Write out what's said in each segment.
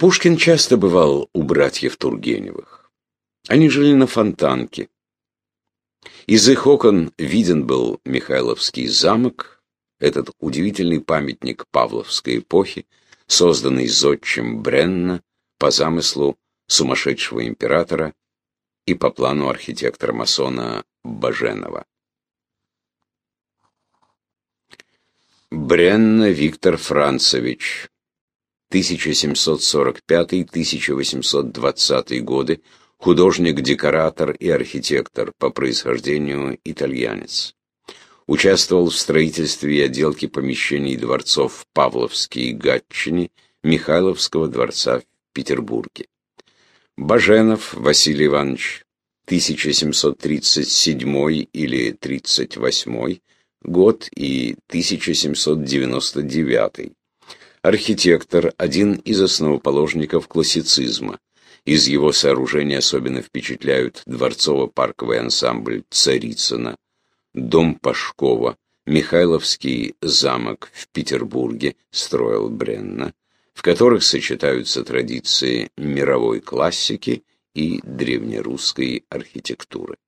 Пушкин часто бывал у братьев Тургеневых. Они жили на Фонтанке. Из их окон виден был Михайловский замок, этот удивительный памятник Павловской эпохи, созданный зодчим Бренна по замыслу сумасшедшего императора и по плану архитектора-масона Баженова. Бренна Виктор Францевич, 1745-1820 годы, художник-декоратор и архитектор, по происхождению итальянец. Участвовал в строительстве и отделке помещений дворцов Павловский и Гатчине, Михайловского дворца в Петербурге. Баженов Василий Иванович, 1737 или 38 год и 1799. Архитектор, один из основоположников классицизма. Из его сооружений особенно впечатляют дворцово-парковый ансамбль Царицына, дом Пашкова, Михайловский замок в Петербурге строил Бренна, в которых сочетаются традиции мировой классики и древнерусской архитектуры.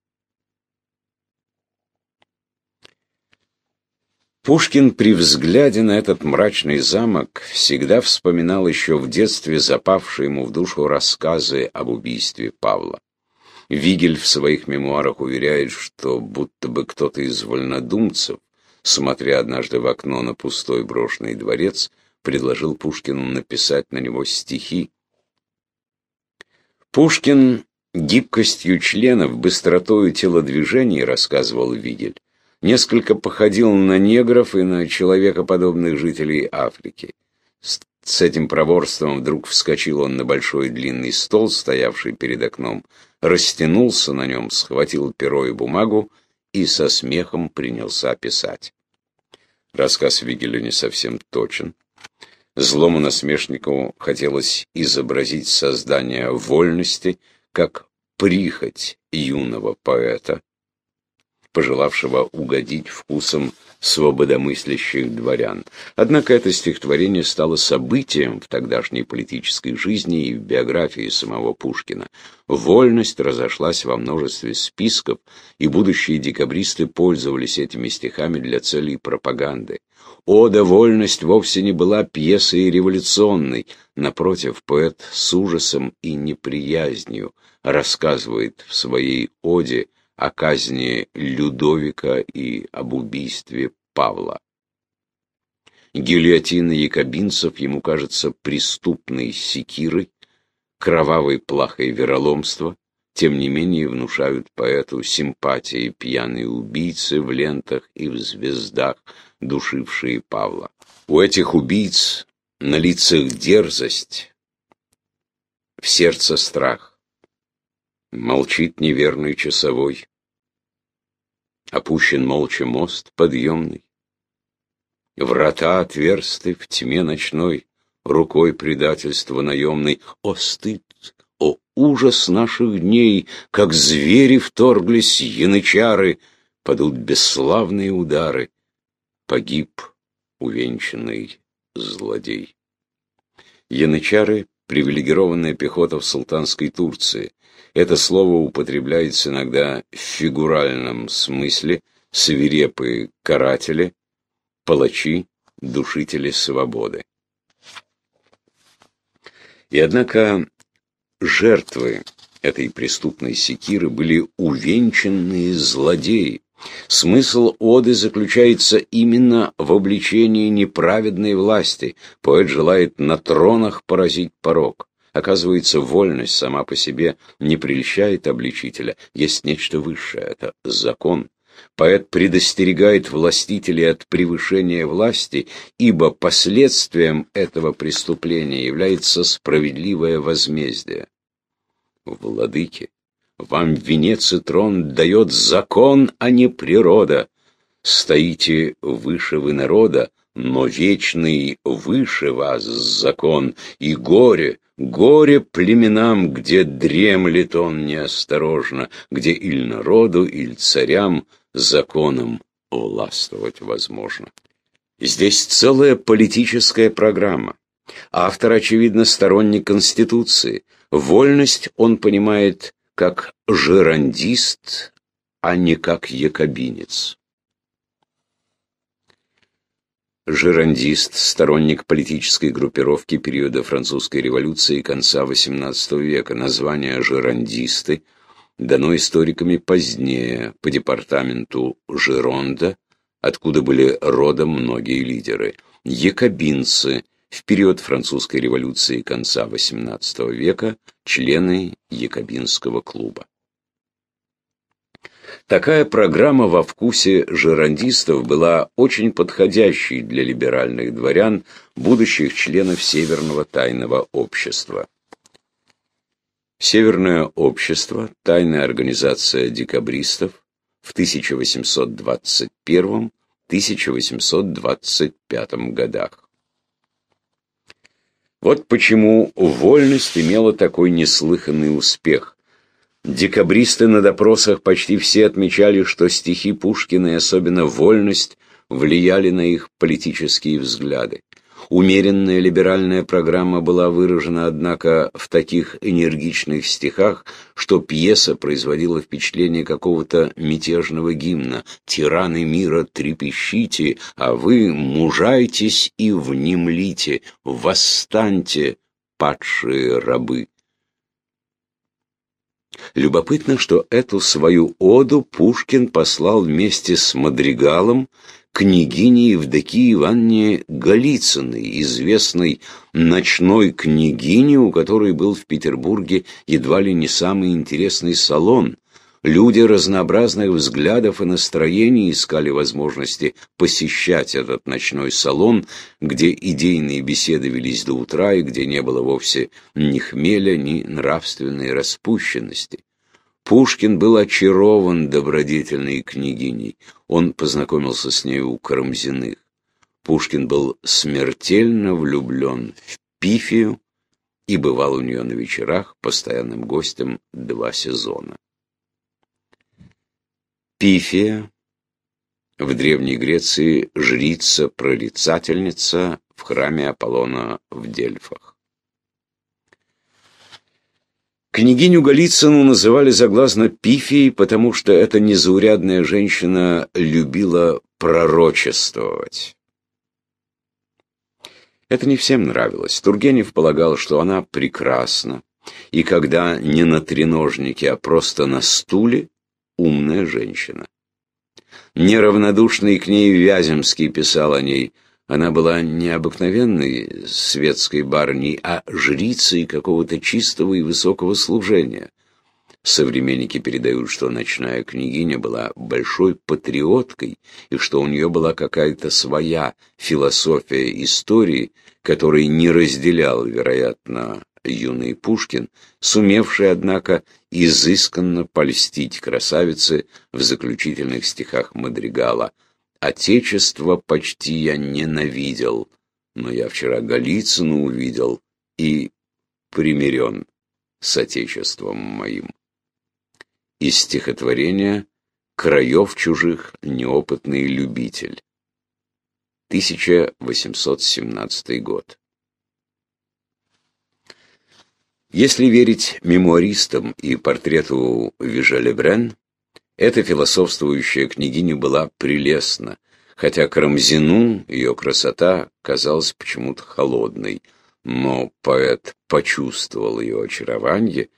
Пушкин при взгляде на этот мрачный замок всегда вспоминал еще в детстве запавшие ему в душу рассказы об убийстве Павла. Вигель в своих мемуарах уверяет, что будто бы кто-то из вольнодумцев, смотря однажды в окно на пустой брошенный дворец, предложил Пушкину написать на него стихи. Пушкин гибкостью членов, быстротою телодвижений, рассказывал Вигель, несколько походил на негров и на человекоподобных жителей Африки. С, этим проворством вдруг вскочил он на большой длинный стол, стоявший перед окном, растянулся на нем, схватил перо и бумагу и со смехом принялся писать. Рассказ Вигеля не совсем точен. Злому насмешнику хотелось изобразить создание вольности как прихоть юного поэта, пожелавшего угодить вкусам свободомыслящих дворян. Однако это стихотворение стало событием в тогдашней политической жизни и в биографии самого Пушкина. Вольность разошлась во множестве списков, и будущие декабристы пользовались этими стихами для целей пропаганды. Ода «Вольность» вовсе не была пьесой революционной. Напротив, поэт с ужасом и неприязнью рассказывает в своей оде о казни Людовика и об убийстве Павла. Гильотина якобинцев ему кажется преступной секирой, кровавой плахой вероломства, тем не менее внушают поэту симпатии пьяные убийцы в лентах и в звездах, душившие Павла. У этих убийц на лицах дерзость, в сердце страх. Молчит неверный часовой. Опущен молча мост подъемный. Врата отверсты в тьме ночной, Рукой предательства наемной. О, стыд! О, ужас наших дней! Как звери вторглись янычары, Падут бесславные удары. Погиб увенчанный злодей. Янычары — привилегированная пехота в султанской Турции. Это слово употребляется иногда в фигуральном смысле свирепые каратели, палачи, душители свободы. И однако жертвы этой преступной секиры были увенчанные злодеи. Смысл оды заключается именно в обличении неправедной власти. Поэт желает на тронах поразить порог. Оказывается, вольность сама по себе не прельщает обличителя. Есть нечто высшее, это закон. Поэт предостерегает властителей от превышения власти, ибо последствием этого преступления является справедливое возмездие. Владыки, вам венец и трон дает закон, а не природа. Стоите выше вы народа, но вечный выше вас закон, и горе, горе племенам, где дремлет он неосторожно, где иль народу, иль царям законом властвовать возможно. Здесь целая политическая программа. Автор, очевидно, сторонник Конституции. Вольность он понимает как жерандист, а не как якобинец. Жерандист, сторонник политической группировки периода французской революции конца XVIII века. Название жерандисты дано историками позднее по департаменту Жеронда, откуда были родом многие лидеры. Якобинцы в период французской революции конца XVIII века члены Якобинского клуба. Такая программа во вкусе жерандистов была очень подходящей для либеральных дворян, будущих членов Северного тайного общества. Северное общество, тайная организация декабристов, в 1821-1825 годах. Вот почему вольность имела такой неслыханный успех. Декабристы на допросах почти все отмечали, что стихи Пушкина и особенно «Вольность» влияли на их политические взгляды. Умеренная либеральная программа была выражена, однако, в таких энергичных стихах, что пьеса производила впечатление какого-то мятежного гимна «Тираны мира, трепещите, а вы мужайтесь и внемлите, восстаньте, падшие рабы». Любопытно, что эту свою оду Пушкин послал вместе с Мадригалом княгине Евдокии Ивановне Голицыной, известной ночной княгине, у которой был в Петербурге едва ли не самый интересный салон. Люди разнообразных взглядов и настроений искали возможности посещать этот ночной салон, где идейные беседы велись до утра и где не было вовсе ни хмеля, ни нравственной распущенности. Пушкин был очарован добродетельной княгиней. Он познакомился с ней у Карамзиных. Пушкин был смертельно влюблен в Пифию и бывал у нее на вечерах постоянным гостем два сезона. Пифия в Древней Греции жрица-прорицательница в храме Аполлона в Дельфах. Княгиню Голицыну называли заглазно Пифией, потому что эта незаурядная женщина любила пророчествовать. Это не всем нравилось. Тургенев полагал, что она прекрасна, и когда не на треножнике, а просто на стуле, умная женщина. Неравнодушный к ней Вяземский писал о ней. Она была не обыкновенной светской барыней, а жрицей какого-то чистого и высокого служения. Современники передают, что ночная княгиня была большой патриоткой, и что у нее была какая-то своя философия истории, которой не разделял, вероятно, юный Пушкин, сумевший, однако, изысканно польстить красавице в заключительных стихах Мадригала. «Отечество почти я ненавидел, но я вчера Голицыну увидел и примирен с отечеством моим». Из стихотворения «Краев чужих неопытный любитель». 1817 год. Если верить мемуаристам и портрету Вижалебрен, эта философствующая княгиня была прелестна, хотя Карамзину ее красота казалась почему-то холодной, но поэт почувствовал ее очарование,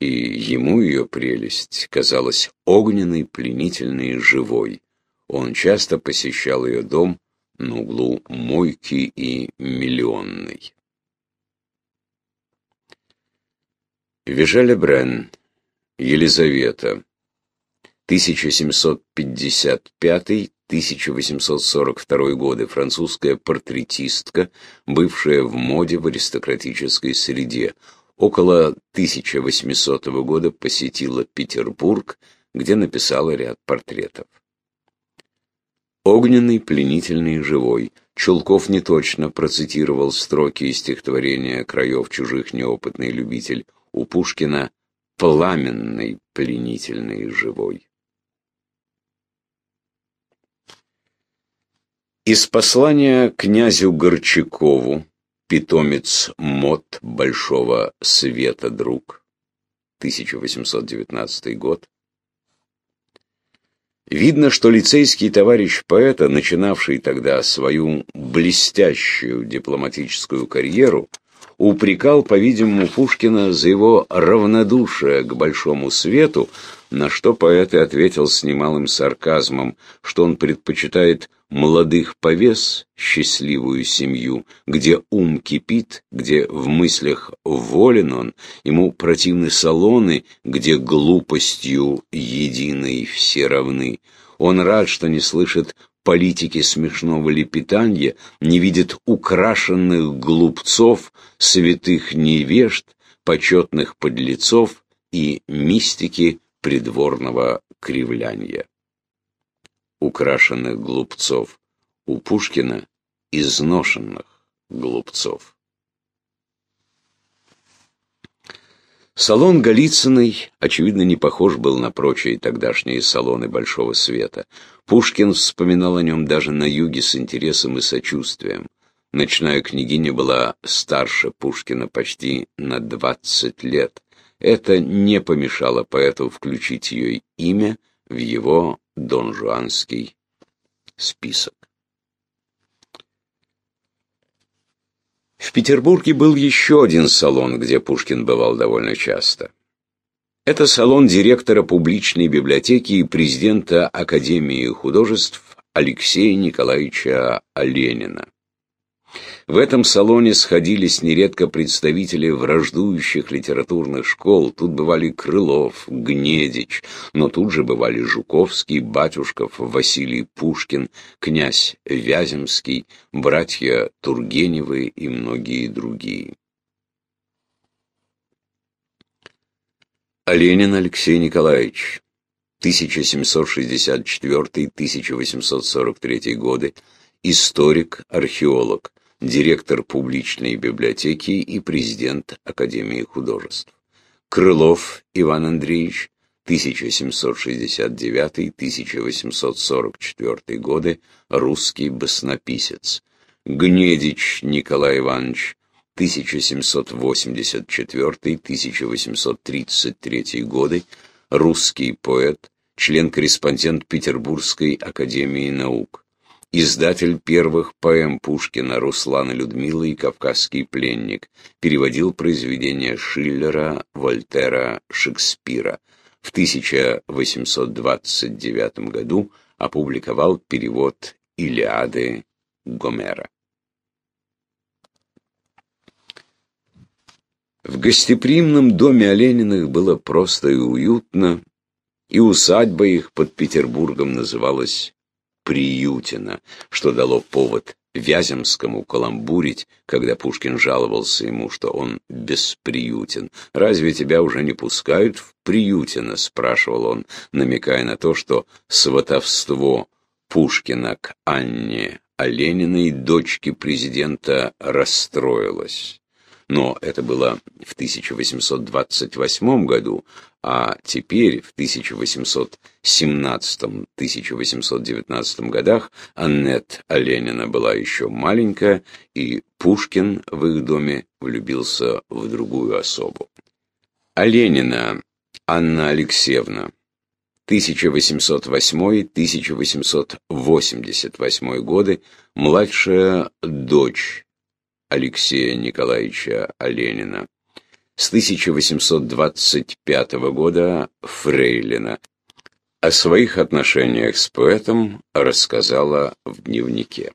и ему ее прелесть казалась огненной, пленительной и живой. Он часто посещал ее дом на углу Мойки и Миллионной. Вижеля Брен, Елизавета, 1755-1842 годы, французская портретистка, бывшая в моде в аристократической среде. Около 1800 года посетила Петербург, где написала ряд портретов. Огненный, пленительный, живой. Чулков неточно процитировал строки из стихотворения «Краев чужих неопытный любитель» у Пушкина пламенный, пленительный и живой. Из послания князю Горчакову питомец мод большого света друг, 1819 год. Видно, что лицейский товарищ поэта, начинавший тогда свою блестящую дипломатическую карьеру, упрекал, по-видимому, Пушкина за его равнодушие к большому свету, на что поэт и ответил с немалым сарказмом, что он предпочитает молодых повес, счастливую семью, где ум кипит, где в мыслях волен он, ему противны салоны, где глупостью единой все равны. Он рад, что не слышит политики смешного лепетанья, не видит украшенных глупцов, святых невежд, почетных подлецов и мистики придворного кривляния. Украшенных глупцов у Пушкина изношенных глупцов. Салон Голицыной, очевидно, не похож был на прочие тогдашние салоны Большого Света. Пушкин вспоминал о нем даже на юге с интересом и сочувствием. Ночная княгиня была старше Пушкина почти на двадцать лет. Это не помешало поэту включить ее имя в его донжуанский список. В Петербурге был еще один салон, где Пушкин бывал довольно часто. Это салон директора публичной библиотеки и президента Академии художеств Алексея Николаевича Оленина. В этом салоне сходились нередко представители враждующих литературных школ. Тут бывали Крылов, Гнедич, но тут же бывали Жуковский, Батюшков, Василий Пушкин, князь Вяземский, братья Тургеневы и многие другие. Оленин Алексей Николаевич, 1764-1843 годы, историк, археолог, директор публичной библиотеки и президент Академии художеств. Крылов Иван Андреевич, 1769-1844 годы, русский баснописец. Гнедич Николай Иванович, 1784-1833 годы, русский поэт, член-корреспондент Петербургской академии наук издатель первых поэм Пушкина «Руслан и Людмила» и «Кавказский пленник», переводил произведения Шиллера, Вольтера, Шекспира. В 1829 году опубликовал перевод «Илиады» Гомера. В гостеприимном доме Олениных было просто и уютно, и усадьба их под Петербургом называлась Приютина, что дало повод Вяземскому каламбурить, когда Пушкин жаловался ему, что он бесприютен. «Разве тебя уже не пускают в Приютино?» — спрашивал он, намекая на то, что сватовство Пушкина к Анне Олениной, дочке президента, расстроилось но это было в 1828 году, а теперь, в 1817-1819 годах, Аннет Оленина была еще маленькая, и Пушкин в их доме влюбился в другую особу. Оленина Анна Алексеевна 1808-1888 годы, младшая дочь Алексея Николаевича Оленина. С 1825 года Фрейлина. О своих отношениях с поэтом рассказала в дневнике.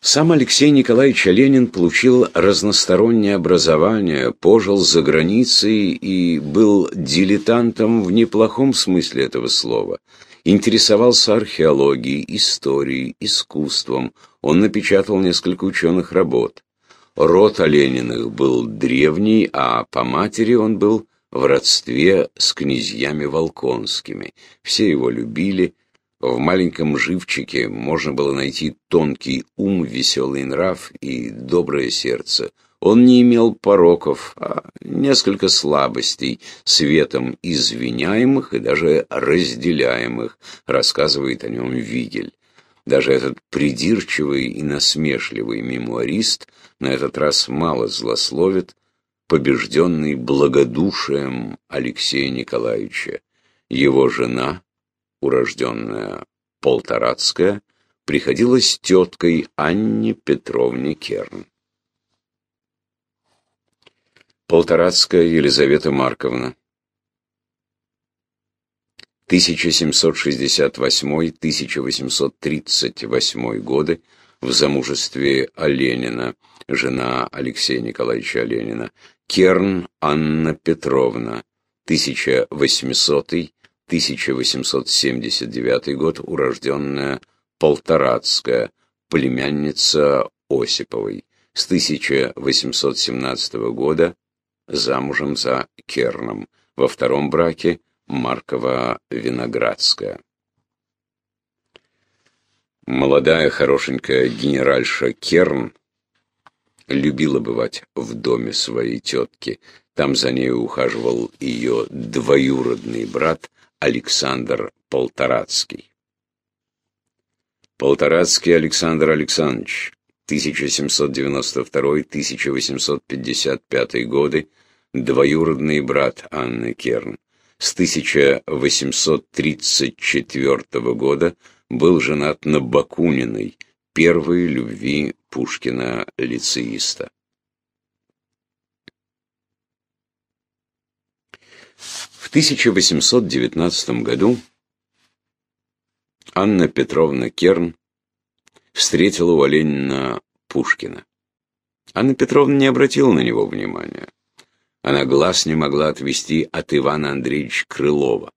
Сам Алексей Николаевич Ленин получил разностороннее образование, пожил за границей и был дилетантом в неплохом смысле этого слова. Интересовался археологией, историей, искусством. Он напечатал несколько ученых работ. Род Олениных был древний, а по матери он был в родстве с князьями Волконскими. Все его любили. В маленьком живчике можно было найти тонкий ум, веселый нрав и доброе сердце. Он не имел пороков, а несколько слабостей, светом извиняемых и даже разделяемых, рассказывает о нем Вигель. Даже этот придирчивый и насмешливый мемуарист на этот раз мало злословит, побежденный благодушием Алексея Николаевича. Его жена, урожденная Полторацкая, приходилась теткой Анне Петровне Керн. Полторацкая Елизавета Марковна 1768-1838 годы в замужестве Оленина, жена Алексея Николаевича Оленина, Керн Анна Петровна, 1800-1879 год, урожденная Полторацкая, племянница Осиповой, с 1817 года замужем за Керном, во втором браке Маркова-Виноградская. Молодая хорошенькая генеральша Керн любила бывать в доме своей тетки. Там за ней ухаживал ее двоюродный брат Александр Полторацкий. Полторацкий Александр Александрович, 1792-1855 годы, двоюродный брат Анны Керн. С 1834 года был женат на Бакуниной, первой любви Пушкина-лицеиста. В 1819 году Анна Петровна Керн встретила у Оленина Пушкина. Анна Петровна не обратила на него внимания. Она глаз не могла отвести от Ивана Андреевича Крылова.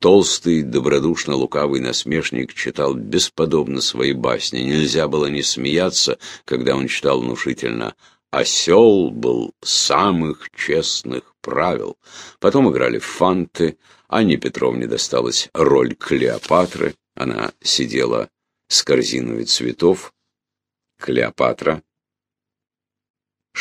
Толстый, добродушно лукавый насмешник читал бесподобно свои басни. Нельзя было не смеяться, когда он читал внушительно «Осел был самых честных правил». Потом играли фанты. Анне Петровне досталась роль Клеопатры. Она сидела с корзиной цветов. Клеопатра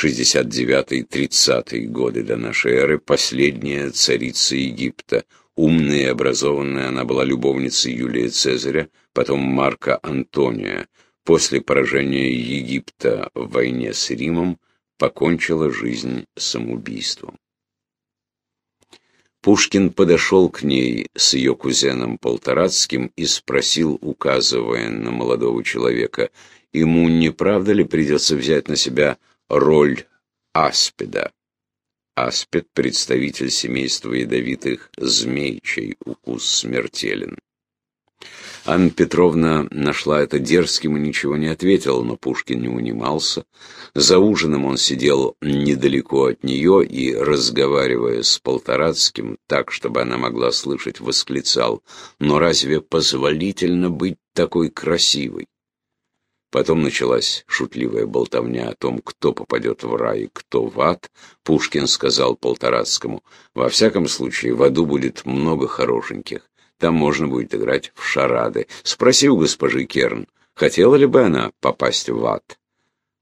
69-30 годы до нашей эры, последняя царица Египта. Умная и образованная, она была любовницей Юлия Цезаря, потом Марка Антония. После поражения Египта в войне с Римом покончила жизнь самоубийством. Пушкин подошел к ней с ее кузеном Полторацким и спросил, указывая на молодого человека, ему не правда ли придется взять на себя роль аспида. Аспид – представитель семейства ядовитых змей, чей укус смертелен. Анна Петровна нашла это дерзким и ничего не ответила, но Пушкин не унимался. За ужином он сидел недалеко от нее и, разговаривая с Полторацким, так, чтобы она могла слышать, восклицал, «Но разве позволительно быть такой красивой?» Потом началась шутливая болтовня о том, кто попадет в рай и кто в ад. Пушкин сказал Полторацкому, «Во всяком случае, в аду будет много хорошеньких. Там можно будет играть в шарады. Спроси у госпожи Керн, хотела ли бы она попасть в ад?»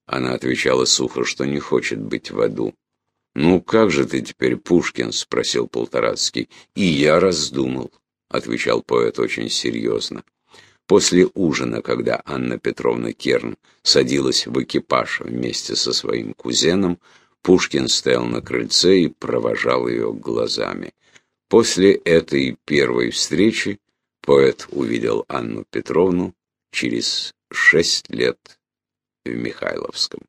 Она отвечала сухо, что не хочет быть в аду. «Ну как же ты теперь, Пушкин?» — спросил Полторацкий. «И я раздумал», — отвечал поэт очень серьезно. После ужина, когда Анна Петровна Керн садилась в экипаж вместе со своим кузеном, Пушкин стоял на крыльце и провожал ее глазами. После этой первой встречи поэт увидел Анну Петровну через шесть лет в Михайловском.